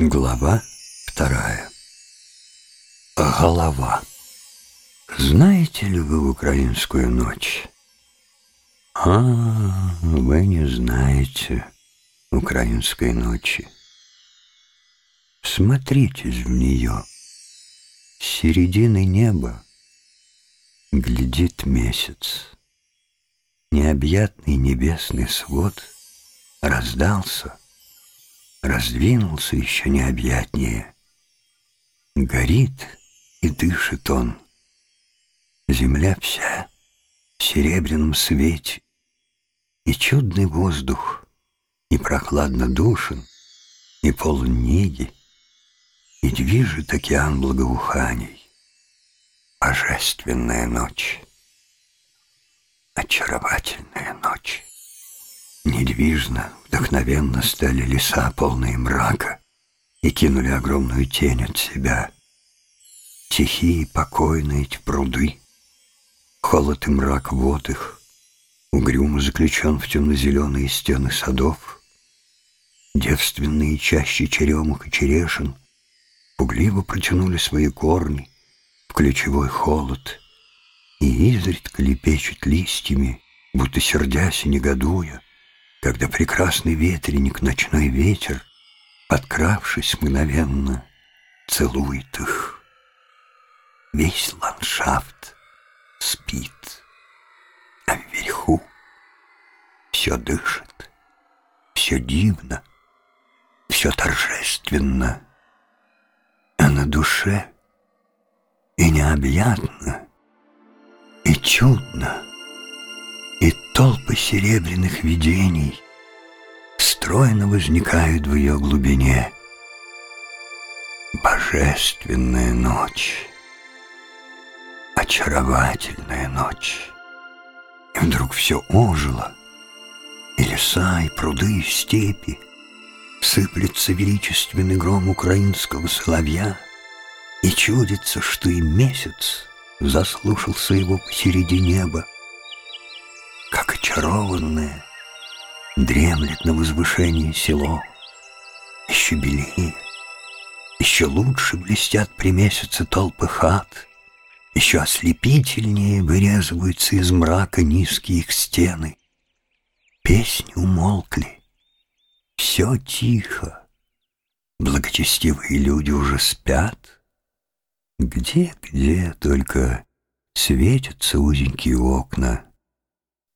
Глава вторая. Голова. Знаете ли вы украинскую ночь? А, вы не знаете украинской ночи. Смотритесь в нее. С середины неба глядит месяц. Необъятный небесный свод раздался — раздвинулся еще необъятнее. Горит и дышит он. Земля вся в серебряном свете, и чудный воздух, и прохладно душен, и полон неги, и движет океан благоуханий. Божественная ночь, очаровательная ночь. Недвижно, вдохновенно стали леса, полные мрака, и кинули огромную тень от себя. Тихие, покойные эти пруды, холод и мрак вод их, угрюмо заключен в темно-зеленые стены садов, девственные чаще черемух и черешин пугливо протянули свои корни в ключевой холод и изредка лепечут листьями, будто сердясь и негодуя, когда прекрасный ветреник, ночной ветер, подкравшись мгновенно, целует их. Весь ландшафт спит, а вверху все дышит, все дивно, все торжественно, а на душе и необъятно, и чудно — толпы серебряных видений стройно возникают в ее глубине. Божественная ночь, очаровательная ночь. И вдруг все ожило, и леса, и пруды, и степи. Сыплется величественный гром украинского соловья, и чудится, что и месяц заслушался его посереди неба, как очарованное, дремлет на возвышении село. Еще белее, еще лучше блестят при месяце толпы хат, еще ослепительнее вырезываются из мрака низкие их стены. Песни умолкли, все тихо, благочестивые люди уже спят. Где-где только светятся узенькие окна —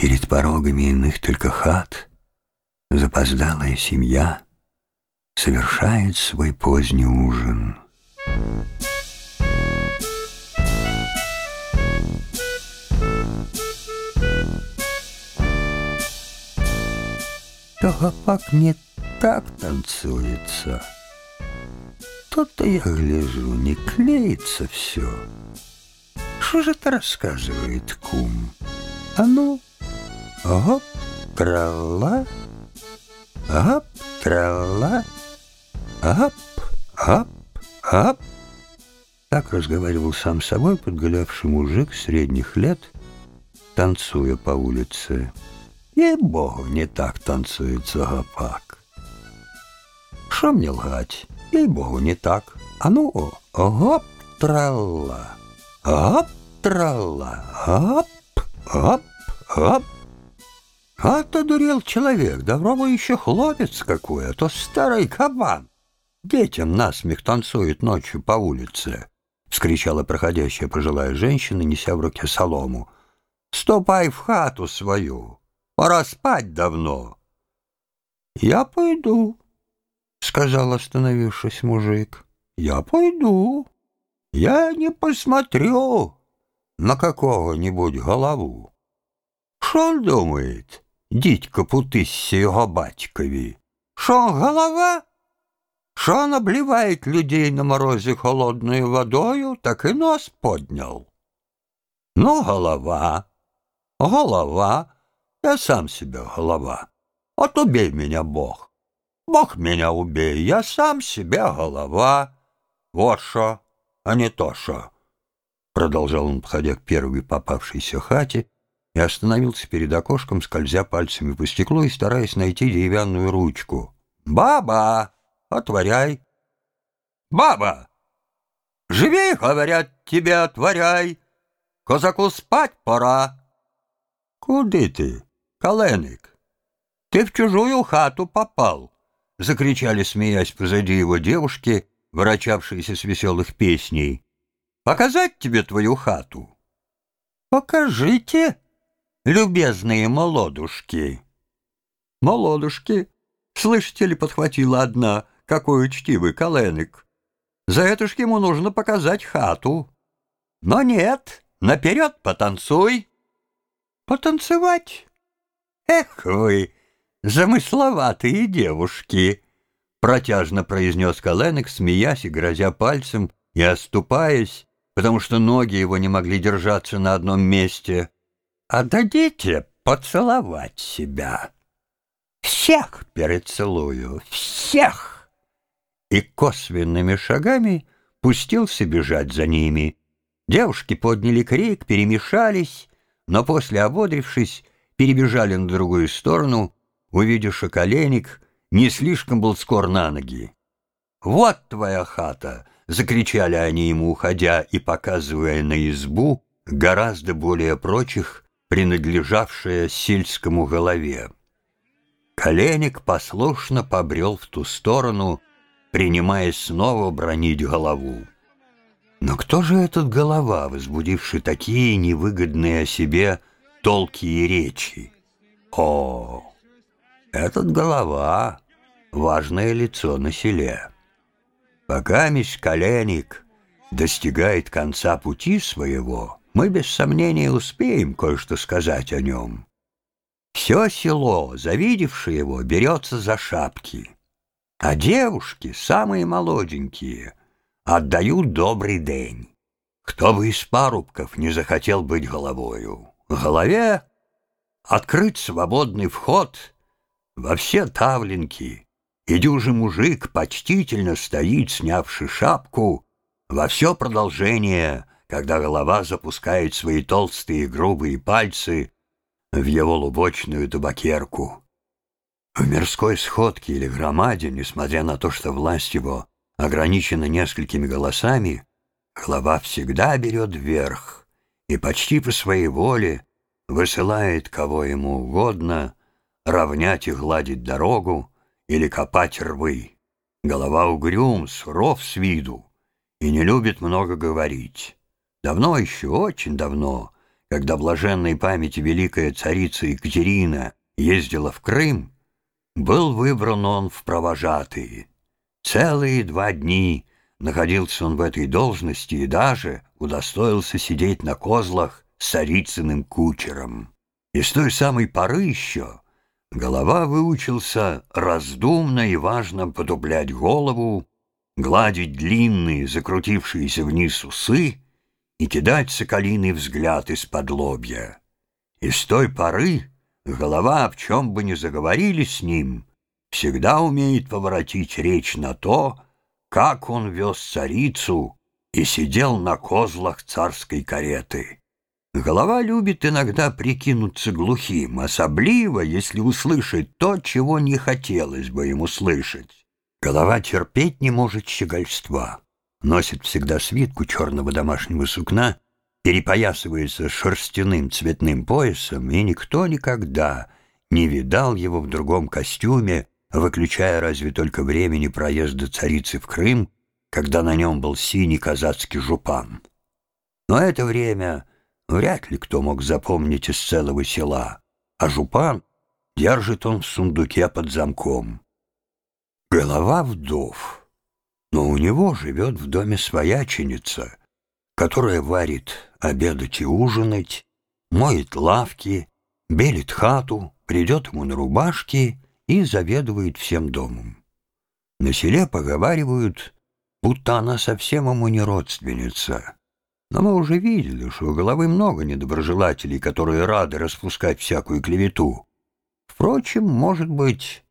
Перед порогами иных только хат Запоздалая семья Совершает свой поздний ужин. Тохопак не так танцуется. То-то я гляжу, не клеится все. Что же это рассказывает кум? А ну, Гоп, трала, гоп, трала, гоп, гоп, гоп. Так разговаривал сам собой подгулявший мужик средних лет, танцуя по улице. Ей-богу, не так танцуется гопак. Что мне лгать? Ей-богу, не так. А ну, гоп, трала, гоп, трала, гоп, гоп, гоп. А то дурел человек, давно бы еще хлопец какой, а то старый кабан. Детям насмех танцует ночью по улице, — вскричала проходящая пожилая женщина, неся в руке солому. «Ступай в хату свою, пора спать давно». «Я пойду», — сказал, остановившись мужик. «Я пойду. Я не посмотрю на какого-нибудь голову. Что он думает?» Дідько путисся його батькові. Що голова? Що он обливает людей на морозе холодной водою, так и нос поднял. Ну, голова, голова, я сам себе голова. Вот убей меня, Бог. Бог меня убей, я сам себе голова. Вот что, а не то что. Продолжал он, подходя к первой попавшейся хате, и остановился перед окошком, скользя пальцами по стеклу и стараясь найти деревянную ручку. «Баба, отворяй! баба! Живей, говорят, тебе отворяй, козаку спать пора. Куди ты, коленик? Ты в чужую хату попал, закричали, смеясь позади его девушки, ворочавшиеся с веселых песней. Показать тебе твою хату? Покажите, любезные молодушки. Молодушки, слышите ли, подхватила одна, какой учтивый коленик. За это ж ему нужно показать хату. Но нет, наперед потанцуй. Потанцевать? Эх вы, замысловатые девушки! Протяжно произнес Коленек, смеясь и грозя пальцем, и оступаясь, потому что ноги его не могли держаться на одном месте. «Отдадите поцеловать себя. Всех перецелую, всех!» и косвенными шагами пустился бежать за ними. Девушки подняли крик, перемешались, но после, ободрившись, перебежали на другую сторону, увидев шоколеник, не слишком был скор на ноги. «Вот твоя хата!» — закричали они ему, уходя и показывая на избу, гораздо более прочих, принадлежавшая сельскому голове. Коленик послушно побрел в ту сторону, принимаясь снова бронить голову. Но кто же этот голова, возбудивший такие невыгодные о себе толки и речи? О, этот голова — важное лицо на селе. Пока мискаленик достигает конца пути своего, мы без сомнения успеем кое-что сказать о нем. Все село, завидевшее его, берется за шапки — а девушки, самые молоденькие, отдают добрый день. Кто бы из парубков не захотел быть головою? Голове открыть свободный вход во все тавленки, и дюжий мужик почтительно стоит, снявши шапку, во все продолжение, когда голова запускает свои толстые грубые пальцы в его лубочную табакерку. В мирской сходке или громаде, несмотря на то, что власть его ограничена несколькими голосами, глава всегда берет верх и почти по своей воле высылает кого ему угодно равнять и гладить дорогу или копать рвы. Голова угрюм, суров с виду и не любит много говорить. Давно еще, очень давно, когда блаженной памяти великая царица Екатерина ездила в Крым, был выбран он в провожатые. Целые два дни находился он в этой должности и даже удостоился сидеть на козлах с царицыным кучером. И с той самой поры еще голова выучился раздумно и важно потуплять голову, гладить длинные, закрутившиеся вниз усы и кидать соколиный взгляд из-под лобья. И с той поры Голова, в чем бы ни заговорили с ним, всегда умеет поворотить речь на то, как он вез царицу и сидел на козлах царской кареты. Голова любит иногда прикинуться глухим, особливо, если услышит то, чего не хотелось бы ему слышать. Голова терпеть не может щегольства, носит всегда свитку черного домашнего сукна перепоясывается шерстяным цветным поясом, и никто никогда не видал его в другом костюме, выключая разве только времени проезда царицы в Крым, когда на нем был синий казацкий жупан. Но это время вряд ли кто мог запомнить из целого села, а жупан держит он в сундуке под замком. Голова вдов, но у него живет в доме свояченица — которая варит обедать и ужинать, моет лавки, белит хату, придет ему на рубашки и заведует всем домом. На селе поговаривают, будто она совсем ему не родственница. Но мы уже видели, что у головы много недоброжелателей, которые рады распускать всякую клевету. Впрочем, может быть,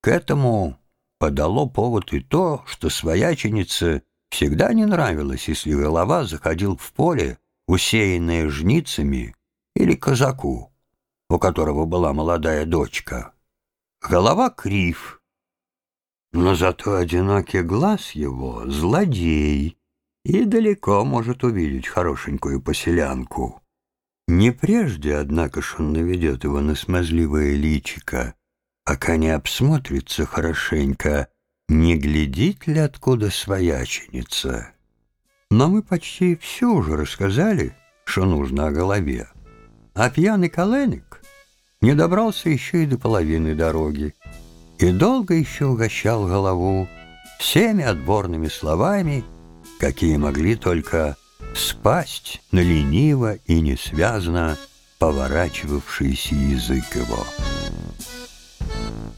к этому подало повод и то, что свояченица Всегда не нравилось, если голова заходил в поле, усеянное жницами, или казаку, у которого была молодая дочка. Голова крив, но зато одинокий глаз его — злодей и далеко может увидеть хорошенькую поселянку. Не прежде, однако ж, он наведет его на смазливое личико, пока не обсмотрится хорошенько, не глядит ли откуда свояченица. Но мы почти все уже рассказали, что нужно о голове. А пьяный коленик не добрался еще и до половины дороги и долго еще угощал голову всеми отборными словами, какие могли только спасть на лениво и несвязно поворачивавшийся язык его.